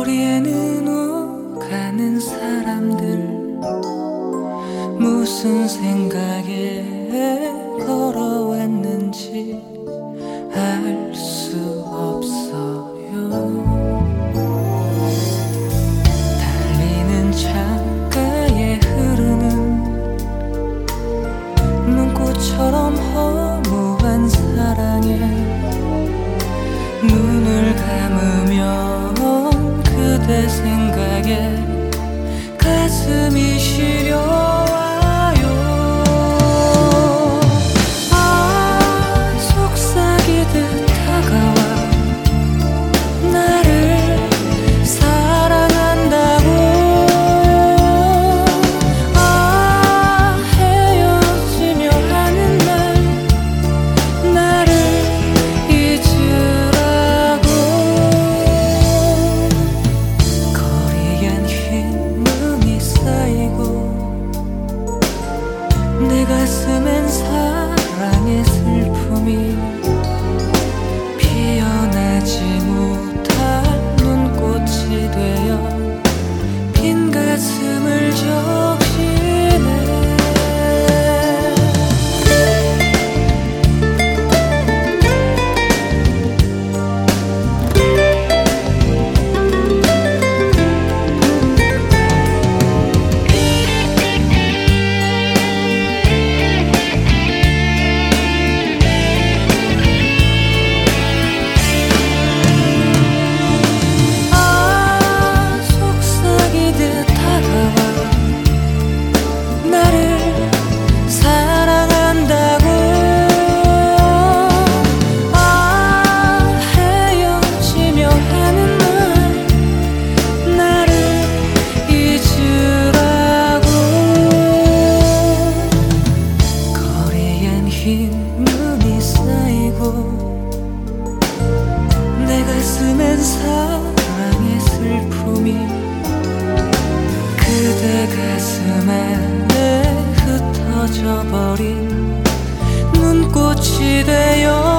거리에는 오가는 사람들. 무슨 생각에 걸어왔는지 알수 this 가슴엔 사랑의 슬픔이 그대 가슴에 내 흩어져버린 눈꽃이 되어